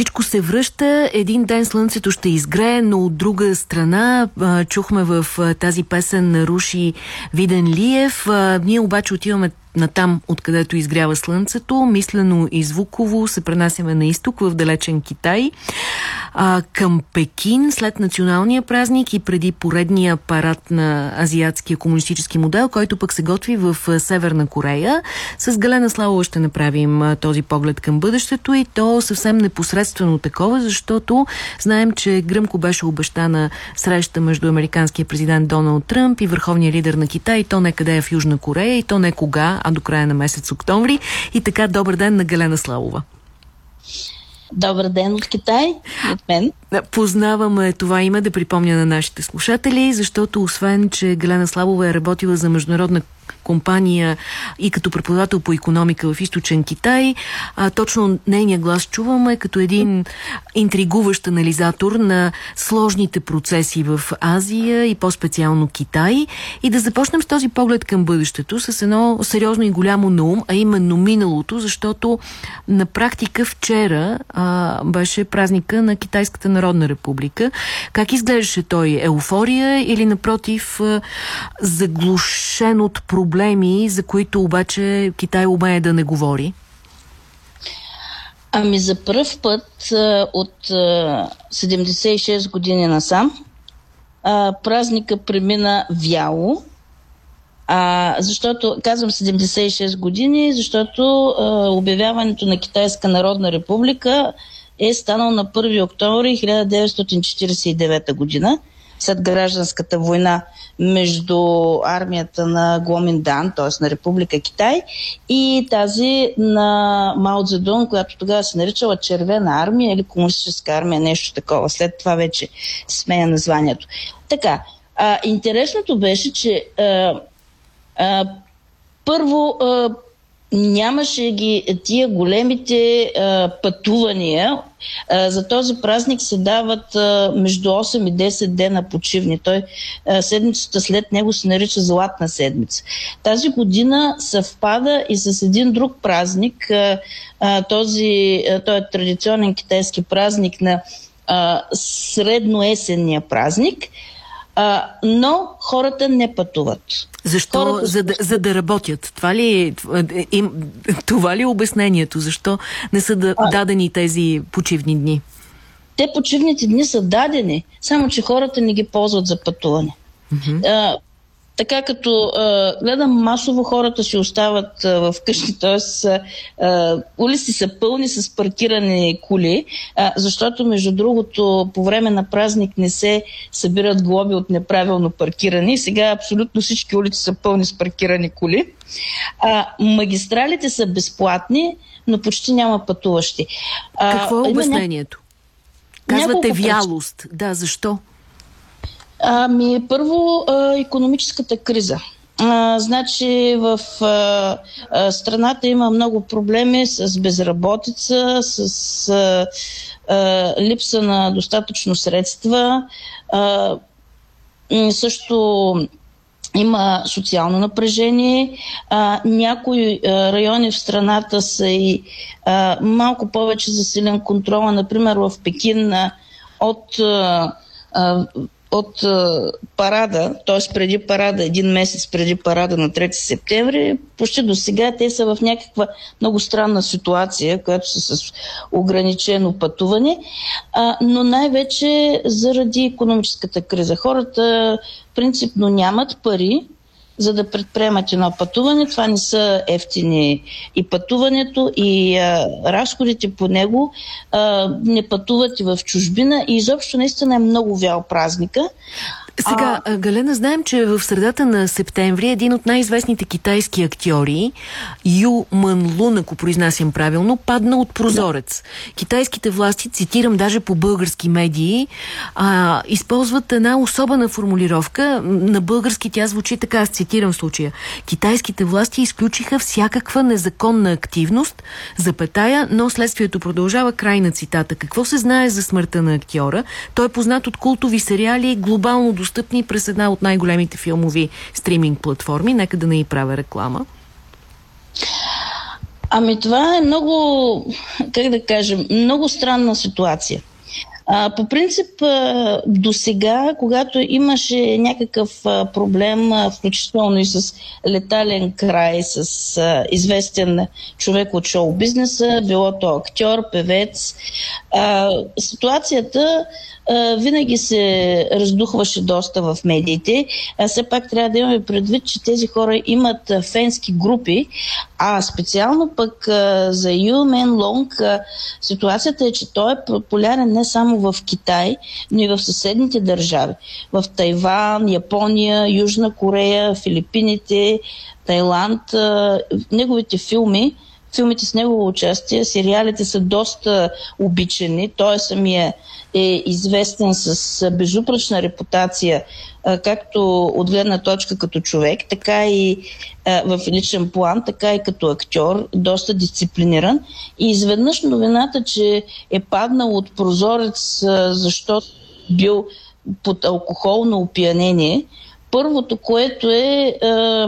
Всичко се връща, един ден слънцето ще изгрее, но от друга страна чухме в тази песен на Руши Виден Лиев. Ние обаче отиваме на там, откъдето изгрява слънцето, мислено и звуково се пренасяме на изток, в далечен Китай, а, към Пекин, след националния празник и преди поредния парад на азиатския комунистически модел, който пък се готви в Северна Корея. С Галена Славова ще направим този поглед към бъдещето и то съвсем непосредствено такова, защото знаем, че гръмко беше обещана среща между американския президент Доналд Тръмп и върховния лидер на Китай, и то не къде е в Южна Корея, и то не кога, а до края на месец октомври. И така, добър ден на Галена Славова. Добър ден от Китай, от мен. Познаваме това име да припомня на нашите слушатели, защото освен, че Галена Славова е работила за международна компания и като преподавател по економика в източен Китай. А, точно нейния глас чуваме като един интригуващ анализатор на сложните процеси в Азия и по-специално Китай. И да започнем с този поглед към бъдещето, с едно сериозно и голямо наум, а именно миналото, защото на практика вчера а, беше празника на Китайската народна република. Как изглеждаше той? Еуфория или напротив заглушен от проблем проблеми, за които обаче Китай умее да не говори? Ами за първ път от 76 години насам празника премина вяло, а, защото, казвам 76 години, защото а, обявяването на Китайска народна република е станало на 1 октомври 1949 година след гражданската война между армията на Гоминдан, т.е. на Република Китай, и тази на Мао Цзедун, която тогава се наричала Червена армия или Комунистическа армия, нещо такова. След това вече сменя названието. Така, а, интересното беше, че а, а, първо а, нямаше ги тия големите а, пътувания. А, за този празник се дават а, между 8 и 10 дена почивни. Той а, седмицата след него се нарича Златна седмица. Тази година съвпада и с един друг празник. А, а, този, а, той е традиционен китайски празник на а, средноесенния празник – а, но хората не пътуват. Защо? Хората... За, да, за да работят. Това ли, е, им, това ли е обяснението? Защо не са да, дадени тези почивни дни? Те почивните дни са дадени, само че хората не ги ползват за пътуване. Mm-hmm. Така като а, гледам масово хората си остават а, в къщи, т.е. улици са пълни с паркирани коли, а, защото между другото по време на празник не се събират глоби от неправилно паркирани. Сега абсолютно всички улици са пълни с паркирани коли. А, магистралите са безплатни, но почти няма пътуващи. А, Какво е обяснението? Казвате вялост. Да, защо? Ами, първо, а, економическата криза. А, значи в а, а, страната има много проблеми с безработица, с а, а, липса на достатъчно средства. А, също има социално напрежение. А, някои а, райони в страната са и а, малко повече засилен контрола. Например, в Пекин а, от а, от а, парада, т.е. преди парада, един месец преди парада на 3 септември, почти до сега те са в някаква много странна ситуация, която са с ограничено пътуване, а, но най-вече заради економическата криза. Хората принципно нямат пари, за да предприемат едно пътуване. Това не са ефтини и пътуването, и а, разходите по него а, не пътуват и в чужбина. И изобщо наистина е много вял празника. Сега, а... Галена, знаем, че в средата на септември един от най-известните китайски актьори, Ю Мън Лун, ако произнасям правилно, падна от прозорец. Да. Китайските власти, цитирам даже по български медии, а, използват една особена формулировка. На български тя звучи така, аз цитирам случая. Китайските власти изключиха всякаква незаконна активност, запетая, но следствието продължава край на цитата. Какво се знае за смъртта на актьора? Той е познат от култови сериали, глобално достъпни през една от най-големите филмови стриминг платформи. Нека да не и правя реклама. Ами това е много, как да кажем, много странна ситуация. А, по принцип, до сега, когато имаше някакъв проблем, включително и с летален край, с а, известен човек от шоу-бизнеса, било то актьор, певец, а, ситуацията винаги се раздухваше доста в медиите. А все пак трябва да имаме предвид, че тези хора имат фенски групи, а специално пък за Ю Мен Лонг ситуацията е, че той е популярен не само в Китай, но и в съседните държави. В Тайван, Япония, Южна Корея, Филипините, Тайланд. Неговите филми филмите с негово участие, сериалите са доста обичани. Той самия е известен с безупречна репутация, както от гледна точка като човек, така и в личен план, така и като актьор, доста дисциплиниран. И изведнъж новината, че е паднал от прозорец, защото бил под алкохолно опиянение, първото, което е, е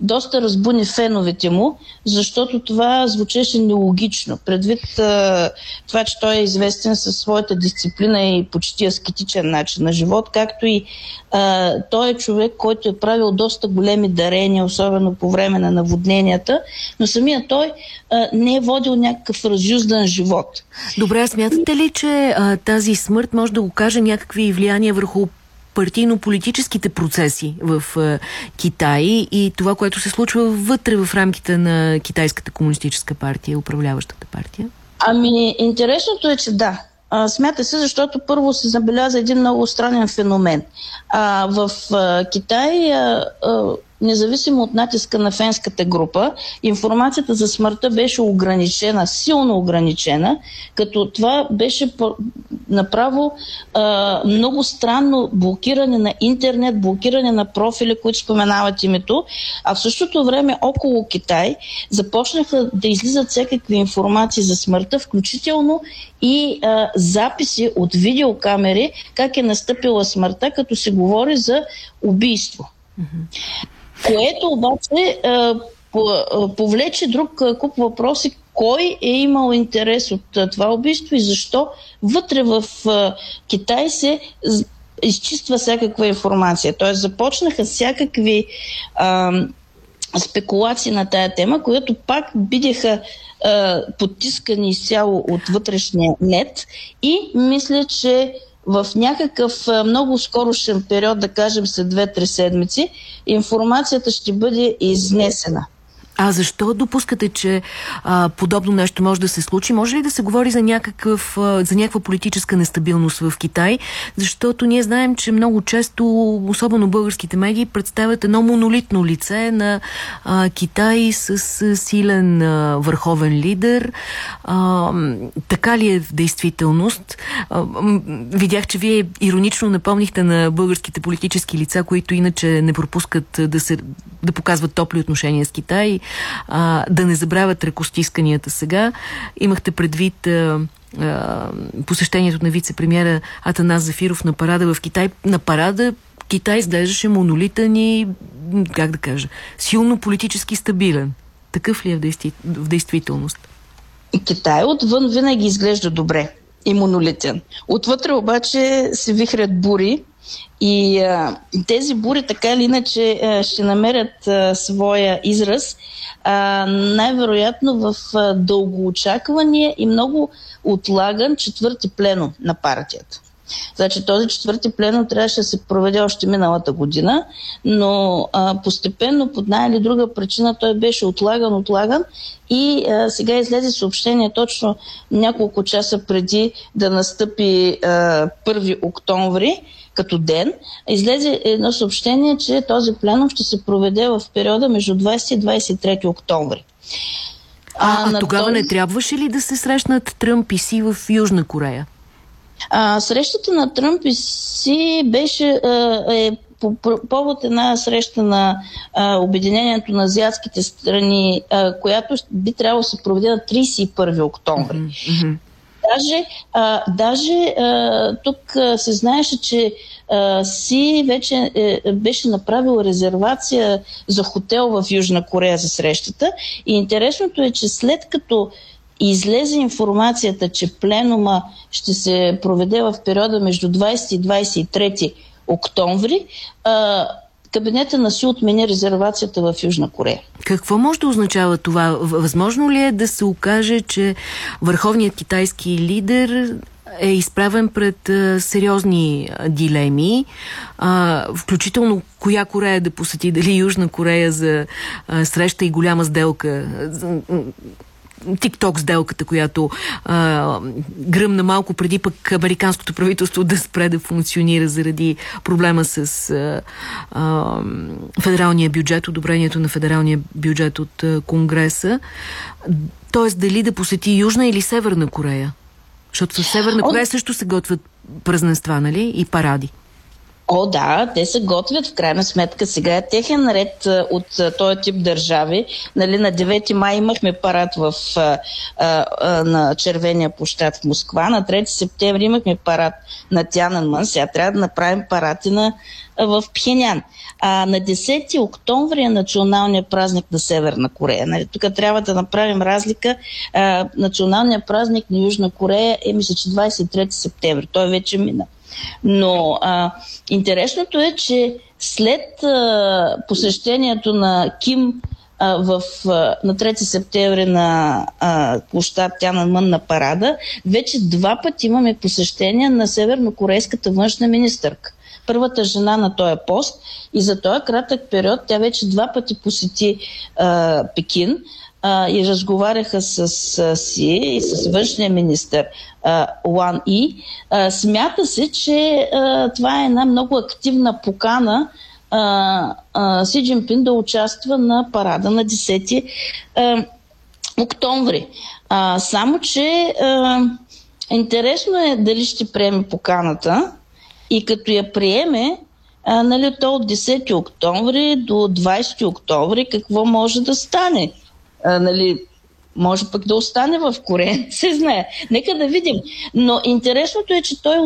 доста разбуни феновете му, защото това звучеше нелогично. Предвид а, това, че той е известен със своята дисциплина и почти аскетичен начин на живот, както и а, той е човек, който е правил доста големи дарения, особено по време на наводненията, но самия той а, не е водил някакъв разюздан живот. Добре, смятате ли, че а, тази смърт може да окаже някакви влияния върху партийно-политическите процеси в е, Китай и това, което се случва вътре в рамките на Китайската комунистическа партия, управляващата партия? Ами, интересното е, че да. Смята се, защото първо се забеляза един много странен феномен. А, в а, Китай а, а, независимо от натиска на фенската група, информацията за смъртта беше ограничена, силно ограничена, като това беше направо а, много странно блокиране на интернет, блокиране на профили, които споменават името, а в същото време около Китай започнаха да излизат всякакви информации за смъртта, включително и а, записи от видеокамери как е настъпила смъртта, като се говори за убийство. Което обаче повлече друг куп въпроси, кой е имал интерес от това убийство и защо вътре в Китай се изчиства всякаква информация. Т.е. започнаха всякакви а, спекулации на тая тема, които пак бидеха а, потискани изцяло от вътрешния нет и мисля, че в някакъв много скорошен период, да кажем след 2-3 седмици, информацията ще бъде изнесена. А защо допускате, че а, подобно нещо може да се случи? Може ли да се говори за, някакъв, а, за някаква политическа нестабилност в Китай? Защото ние знаем, че много често, особено българските медии, представят едно монолитно лице на а, Китай с, с силен а, върховен лидер. А, така ли е в действителност? А, видях, че вие иронично напомнихте на българските политически лица, които иначе не пропускат да, се, да показват топли отношения с Китай а, да не забравят ръкостисканията сега. Имахте предвид а, а, посещението на вице-премьера Атанас Зафиров на парада в Китай. На парада Китай изглеждаше монолитен и, как да кажа, силно политически стабилен. Такъв ли е в, действи... в действителност? Китай отвън винаги изглежда добре и монолитен. Отвътре обаче се вихрят бури и а, тези бури така или иначе ще намерят а, своя израз а, най-вероятно в а, дългоочаквания и много отлаган четвърти пленум на партията. Значи този четвърти пленум трябваше да се проведе още миналата година, но а, постепенно под най- или друга причина той беше отлаган, отлаган и а, сега излезе съобщение точно няколко часа преди да настъпи а, 1 октомври, като ден, излезе едно съобщение, че този пленум ще се проведе в периода между 20 и 23 октомври. А, а, а тогава този... не трябваше ли да се срещнат Тръмп и Си в Южна Корея? А, срещата на Тръмп и Си беше а, е, по, по повод една среща на а, Обединението на азиатските страни, а, която би трябвало да се проведе на 31 октомври. Mm-hmm даже, а, даже а, тук а, се знаеше, че а, Си вече е, беше направил резервация за хотел в Южна Корея за срещата. И интересното е, че след като излезе информацията, че пленума ще се проведе в периода между 20 и 23 октомври, а, кабинета на Си отмени резервацията в Южна Корея. Какво може да означава това? Възможно ли е да се окаже, че върховният китайски лидер е изправен пред а, сериозни дилеми, а, включително коя Корея да посети, дали Южна Корея за а, среща и голяма сделка, тикток сделката, която а, гръмна малко преди пък американското правителство да спре да функционира заради проблема с а, а, федералния бюджет, одобрението на федералния бюджет от а, Конгреса. Тоест дали да посети Южна или Северна Корея? Защото в Северна Корея също се готвят празненства, нали? И паради. О, да, те се готвят в крайна сметка. Сега е техен ред от този тип държави. Нали, на 9 май имахме парад в, а, а, на Червения площад в Москва. На 3 септември имахме парад на Тянанман. Сега трябва да направим парад на, в Пхенян. А на 10 октомври е националният празник на Северна Корея. Нали, тук трябва да направим разлика. А, националният празник на Южна Корея е, мисля, че 23 септември. Той вече мина. Но а, интересното е, че след а, посещението на Ким а, в, а, на 3 септември на а, площад Тянанмън на парада, вече два пъти имаме посещение на севернокорейската външна министърка. Първата жена на този пост и за този кратък период тя вече два пъти посети а, Пекин а, и разговаряха с а, Си и с външния министр Уан И. А, смята се, че а, това е една много активна покана а, а, Си Джинпин да участва на парада на 10 а, октомври. А, само, че а, интересно е дали ще приеме поканата и като я приеме, а, нали, то от 10 октомври до 20 октомври какво може да стане? А, нали, може пък да остане в Корея, се знае. Нека да видим. Но интересното е, че той,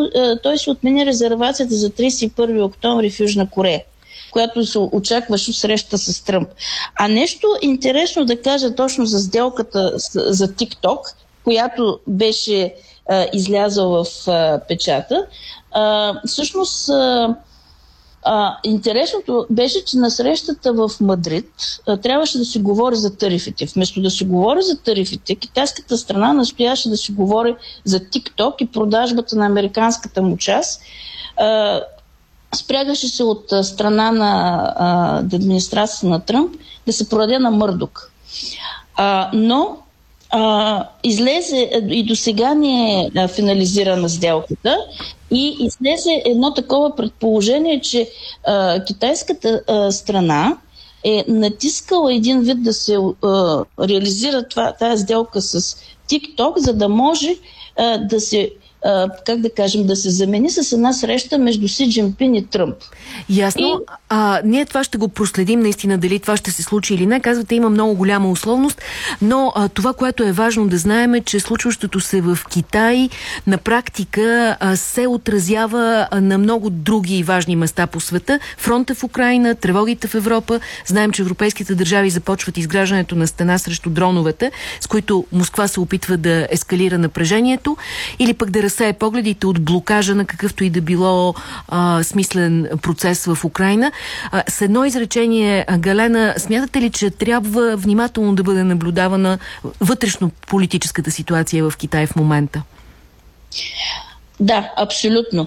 той се отмени резервацията за 31 октомври в Южна Корея която се очакваше среща с Тръмп. А нещо интересно да кажа точно за сделката за ТикТок, която беше излязла в печата. Всъщност а, а, интересното беше, че на срещата в Мадрид а, трябваше да се говори за тарифите. Вместо да се говори за тарифите, китайската страна настояше да се говори за ТикТок и продажбата на американската му част. А, спрягаше се от страна на а, администрацията на Тръмп да се продаде на Мърдок. А, но а, излезе и до сега не е финализирана сделката и излезе едно такова предположение, че а, китайската а, страна е натискала един вид да се а, реализира това, тази сделка с TikTok, за да може а, да се как да кажем, да се замени с една среща между Си Джинпин и Тръмп. Ясно. И... А, ние това ще го проследим наистина, дали това ще се случи или не. Казвате, има много голяма условност, но а, това, което е важно да знаем е, че случващото се в Китай на практика а, се отразява а, на много други важни места по света. Фронта в Украина, тревогите в Европа. Знаем, че европейските държави започват изграждането на стена срещу дроновете, с които Москва се опитва да ескалира напрежението или пък да разсее погледите от блокажа на какъвто и да било а, смислен процес в Украина. А, с едно изречение, Галена, смятате ли, че трябва внимателно да бъде наблюдавана вътрешно политическата ситуация в Китай в момента? Да, абсолютно.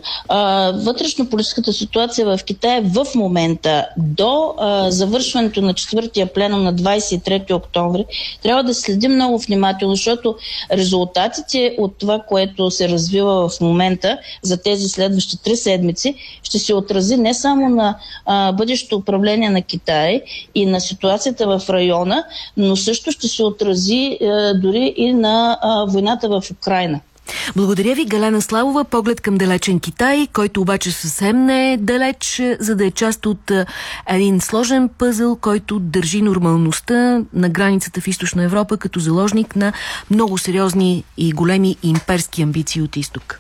Вътрешно-политическата ситуация в Китай в момента до завършването на четвъртия пленум на 23 октомври трябва да следим много внимателно, защото резултатите от това, което се развива в момента за тези следващи три седмици, ще се отрази не само на а, бъдещето управление на Китай и на ситуацията в района, но също ще се отрази а, дори и на войната в Украина. Благодаря ви, Галена Славова. Поглед към далечен Китай, който обаче съвсем не е далеч, за да е част от един сложен пъзъл, който държи нормалността на границата в Източна Европа като заложник на много сериозни и големи имперски амбиции от изток.